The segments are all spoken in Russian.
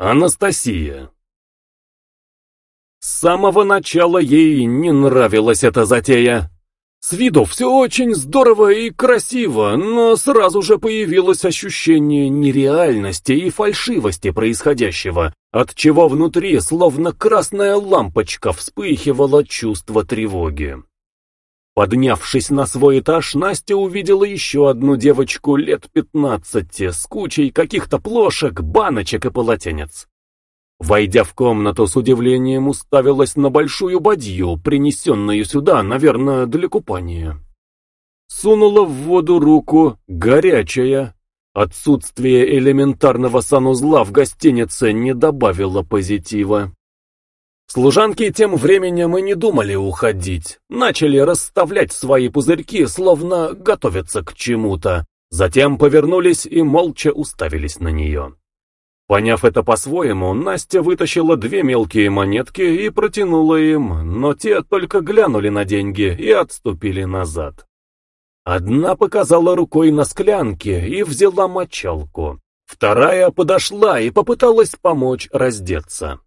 Анастасия. С самого начала ей не нравилась эта затея. С виду все очень здорово и красиво, но сразу же появилось ощущение нереальности и фальшивости происходящего, от чего внутри словно красная лампочка вспыхивало чувство тревоги. Поднявшись на свой этаж, Настя увидела еще одну девочку лет пятнадцати с кучей каких-то плошек, баночек и полотенец. Войдя в комнату, с удивлением уставилась на большую бадью, принесенную сюда, наверное, для купания. Сунула в воду руку, горячая. Отсутствие элементарного санузла в гостинице не добавило позитива. Служанки тем временем и не думали уходить, начали расставлять свои пузырьки, словно готовятся к чему-то, затем повернулись и молча уставились на нее. Поняв это по-своему, Настя вытащила две мелкие монетки и протянула им, но те только глянули на деньги и отступили назад. Одна показала рукой на склянке и взяла мочалку. Вторая подошла и попыталась помочь раздеться.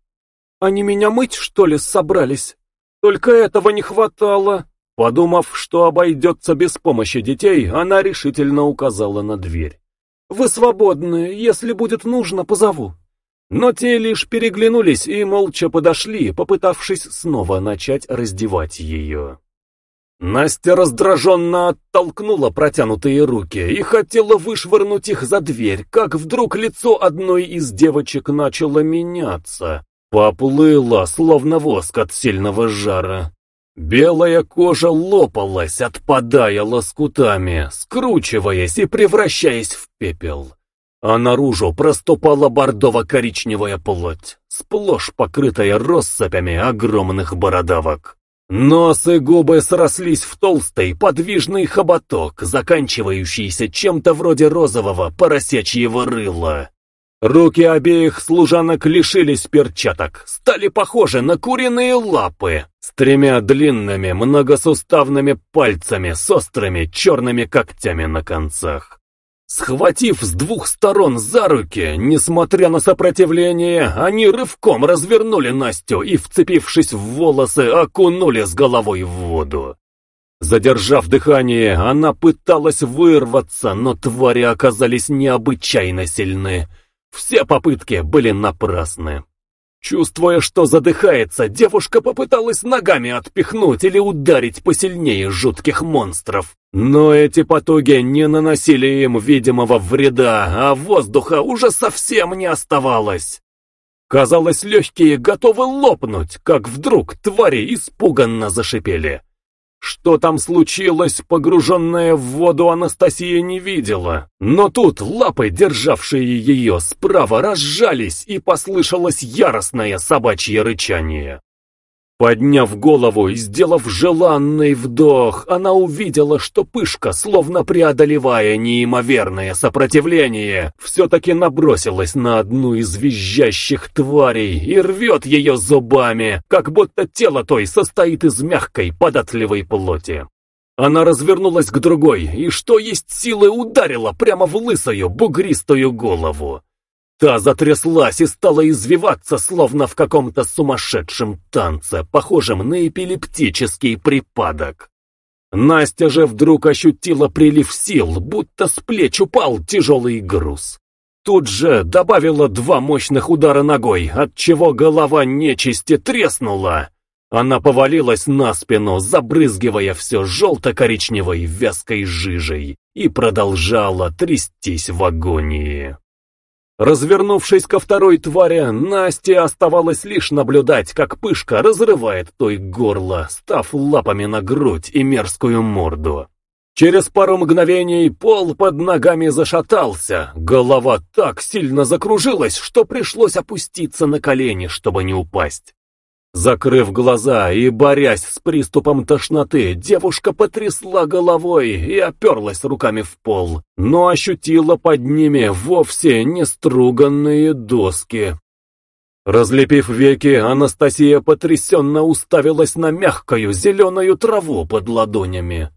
Они меня мыть, что ли, собрались? Только этого не хватало. Подумав, что обойдется без помощи детей, она решительно указала на дверь. «Вы свободны, если будет нужно, позову». Но те лишь переглянулись и молча подошли, попытавшись снова начать раздевать ее. Настя раздраженно оттолкнула протянутые руки и хотела вышвырнуть их за дверь, как вдруг лицо одной из девочек начало меняться. Поплыла, словно воск от сильного жара. Белая кожа лопалась, отпадая лоскутами, скручиваясь и превращаясь в пепел. А наружу проступала бордово-коричневая плоть, сплошь покрытая россыпями огромных бородавок. Нос и губы срослись в толстый, подвижный хоботок, заканчивающийся чем-то вроде розового поросячьего рыла. Руки обеих служанок лишились перчаток, стали похожи на куриные лапы с тремя длинными многосуставными пальцами с острыми черными когтями на концах. Схватив с двух сторон за руки, несмотря на сопротивление, они рывком развернули Настю и, вцепившись в волосы, окунули с головой в воду. Задержав дыхание, она пыталась вырваться, но твари оказались необычайно сильны. Все попытки были напрасны. Чувствуя, что задыхается, девушка попыталась ногами отпихнуть или ударить посильнее жутких монстров. Но эти потуги не наносили им видимого вреда, а воздуха уже совсем не оставалось. Казалось, легкие готовы лопнуть, как вдруг твари испуганно зашипели. Что там случилось, погруженная в воду Анастасия не видела. Но тут лапы, державшие ее справа, разжались, и послышалось яростное собачье рычание. Подняв голову и сделав желанный вдох, она увидела, что пышка, словно преодолевая неимоверное сопротивление, все-таки набросилась на одну из визжащих тварей и рвет ее зубами, как будто тело той состоит из мягкой, податливой плоти. Она развернулась к другой и, что есть силы, ударила прямо в лысую, бугристую голову. Та затряслась и стала извиваться, словно в каком-то сумасшедшем танце, похожем на эпилептический припадок. Настя же вдруг ощутила прилив сил, будто с плеч упал тяжелый груз. Тут же добавила два мощных удара ногой, отчего голова нечисти треснула. Она повалилась на спину, забрызгивая все желто-коричневой вязкой жижей, и продолжала трястись в агонии. Развернувшись ко второй твари, Насте оставалось лишь наблюдать, как пышка разрывает той горло, став лапами на грудь и мерзкую морду. Через пару мгновений пол под ногами зашатался, голова так сильно закружилась, что пришлось опуститься на колени, чтобы не упасть. Закрыв глаза и борясь с приступом тошноты, девушка потрясла головой и оперлась руками в пол, но ощутила под ними вовсе не струганные доски. Разлепив веки, Анастасия потрясенно уставилась на мягкую зеленую траву под ладонями.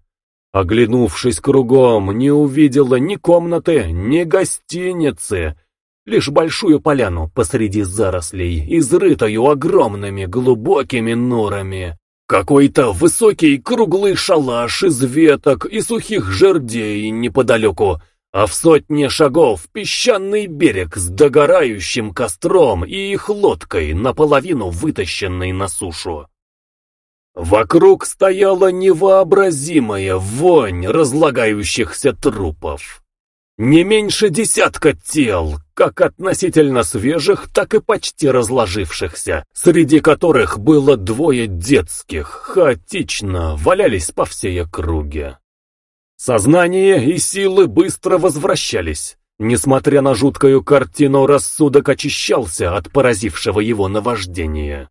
Оглянувшись кругом, не увидела ни комнаты, ни гостиницы, лишь большую поляну посреди зарослей, изрытую огромными глубокими норами. Какой-то высокий круглый шалаш из веток и сухих жердей неподалеку, а в сотне шагов песчаный берег с догорающим костром и их лодкой, наполовину вытащенной на сушу. Вокруг стояла невообразимая вонь разлагающихся трупов. Не меньше десятка тел, как относительно свежих, так и почти разложившихся, среди которых было двое детских, хаотично валялись по всей округе. Сознание и силы быстро возвращались. Несмотря на жуткую картину, рассудок очищался от поразившего его наваждения.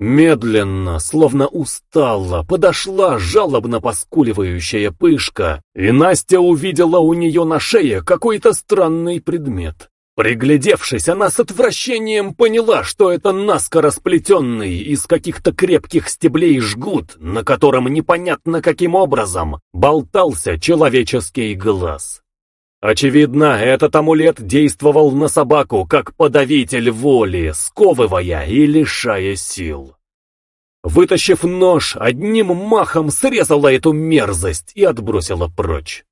Медленно, словно устала, подошла жалобно поскуливающая пышка, и Настя увидела у нее на шее какой-то странный предмет. Приглядевшись, она с отвращением поняла, что это наскоро сплетенный из каких-то крепких стеблей жгут, на котором непонятно каким образом болтался человеческий глаз. Очевидно, этот амулет действовал на собаку как подавитель воли, сковывая и лишая сил. Вытащив нож, одним махом срезала эту мерзость и отбросила прочь.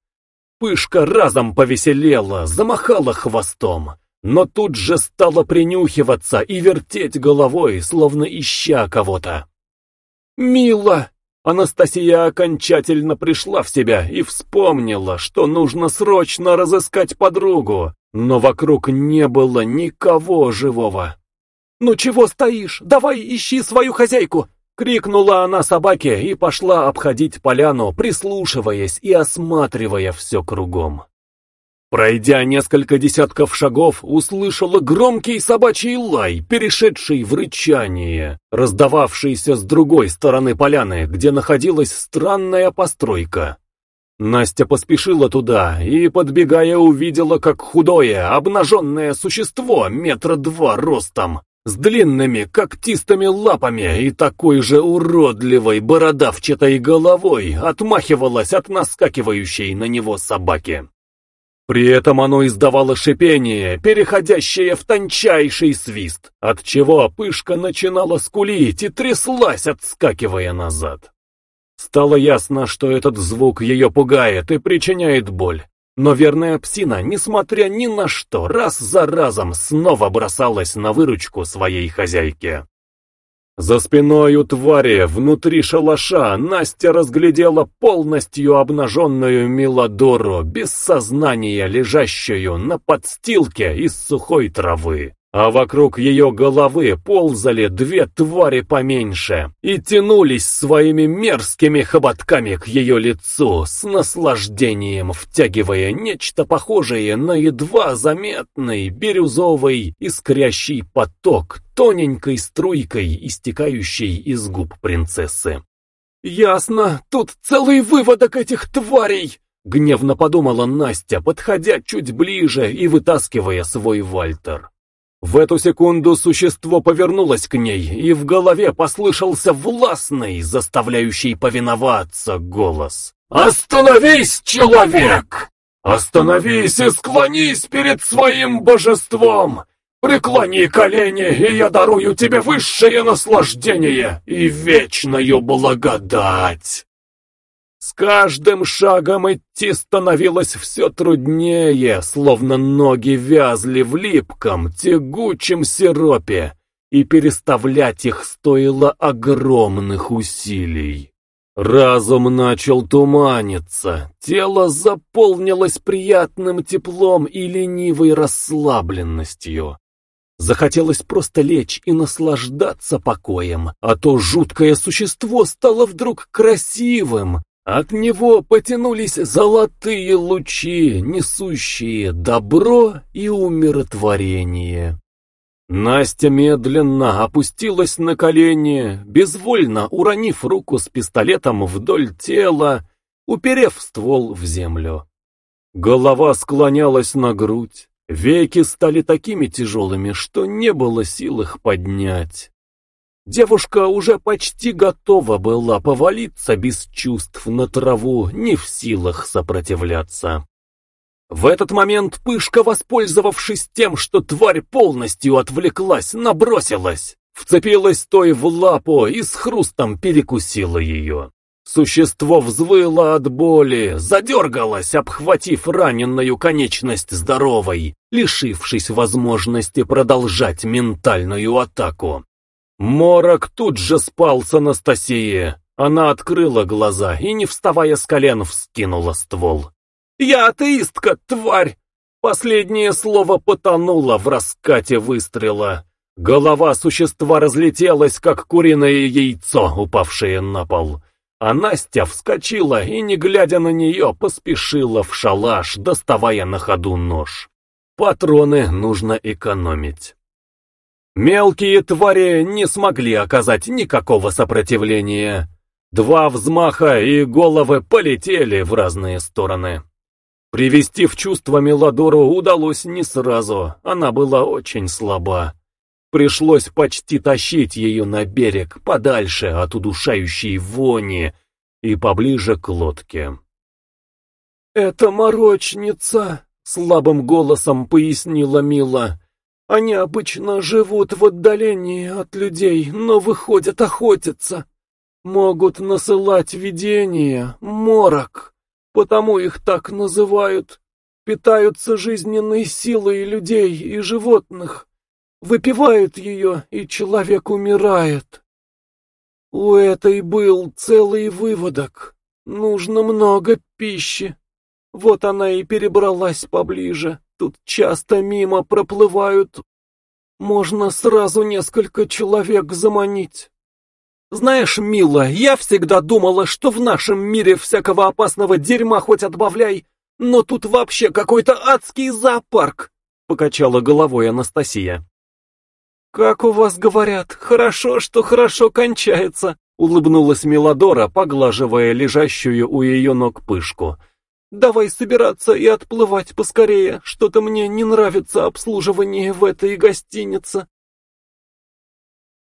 Пышка разом повеселела, замахала хвостом, но тут же стала принюхиваться и вертеть головой, словно ища кого-то. «Мила!» Анастасия окончательно пришла в себя и вспомнила, что нужно срочно разыскать подругу, но вокруг не было никого живого. «Ну чего стоишь? Давай ищи свою хозяйку!» Крикнула она собаке и пошла обходить поляну, прислушиваясь и осматривая все кругом. Пройдя несколько десятков шагов, услышала громкий собачий лай, перешедший в рычание, раздававшийся с другой стороны поляны, где находилась странная постройка. Настя поспешила туда и, подбегая, увидела, как худое, обнаженное существо метра два ростом, с длинными когтистыми лапами и такой же уродливой бородавчатой головой отмахивалось от наскакивающей на него собаки. При этом оно издавало шипение, переходящее в тончайший свист, от чего пышка начинала скулить и тряслась, отскакивая назад. Стало ясно, что этот звук ее пугает и причиняет боль. Но верная псина, несмотря ни на что, раз за разом снова бросалась на выручку своей хозяйке. За спиной у твари, внутри шалаша, Настя разглядела полностью обнаженную Миладору, без сознания лежащую на подстилке из сухой травы а вокруг ее головы ползали две твари поменьше и тянулись своими мерзкими хоботками к ее лицу, с наслаждением втягивая нечто похожее на едва заметный бирюзовый искрящий поток тоненькой струйкой, истекающей из губ принцессы. «Ясно, тут целый выводок этих тварей!» Гневно подумала Настя, подходя чуть ближе и вытаскивая свой Вальтер. В эту секунду существо повернулось к ней, и в голове послышался властный, заставляющий повиноваться голос. «Остановись, человек! Остановись и склонись перед своим божеством! Преклони колени, и я дарую тебе высшее наслаждение и вечную благодать!» С каждым шагом идти становилось все труднее, словно ноги вязли в липком, тягучем сиропе, и переставлять их стоило огромных усилий. Разум начал туманиться, тело заполнилось приятным теплом и ленивой расслабленностью. Захотелось просто лечь и наслаждаться покоем, а то жуткое существо стало вдруг красивым, от него потянулись золотые лучи, несущие добро и умиротворение. Настя медленно опустилась на колени, безвольно уронив руку с пистолетом вдоль тела, уперев ствол в землю. Голова склонялась на грудь, веки стали такими тяжелыми, что не было сил их поднять. Девушка уже почти готова была повалиться без чувств на траву, не в силах сопротивляться. В этот момент Пышка, воспользовавшись тем, что тварь полностью отвлеклась, набросилась, вцепилась той в лапу и с хрустом перекусила ее. Существо взвыло от боли, задергалось, обхватив раненную конечность здоровой, лишившись возможности продолжать ментальную атаку. Морок тут же спал с Анастасией. Она открыла глаза и, не вставая с колен, вскинула ствол. «Я атеистка, тварь!» Последнее слово потонуло в раскате выстрела. Голова существа разлетелась, как куриное яйцо, упавшее на пол. А Настя вскочила и, не глядя на нее, поспешила в шалаш, доставая на ходу нож. Патроны нужно экономить. Мелкие твари не смогли оказать никакого сопротивления. Два взмаха и головы полетели в разные стороны. Привести в чувство Меладору удалось не сразу, она была очень слаба. Пришлось почти тащить ее на берег, подальше от удушающей вони и поближе к лодке. «Это морочница», — слабым голосом пояснила Мила. «Они обычно живут в отдалении от людей, но выходят охотиться. Могут насылать видения, морок» потому их так называют, питаются жизненной силой людей и животных, выпивают ее, и человек умирает. У этой был целый выводок, нужно много пищи. Вот она и перебралась поближе, тут часто мимо проплывают, можно сразу несколько человек заманить. Знаешь, мила, я всегда думала, что в нашем мире всякого опасного дерьма хоть отбавляй, но тут вообще какой-то адский зоопарк, покачала головой Анастасия. Как у вас говорят, хорошо, что хорошо кончается, улыбнулась Милодора, поглаживая лежащую у ее ног пышку. Давай собираться и отплывать поскорее, что-то мне не нравится обслуживание в этой гостинице.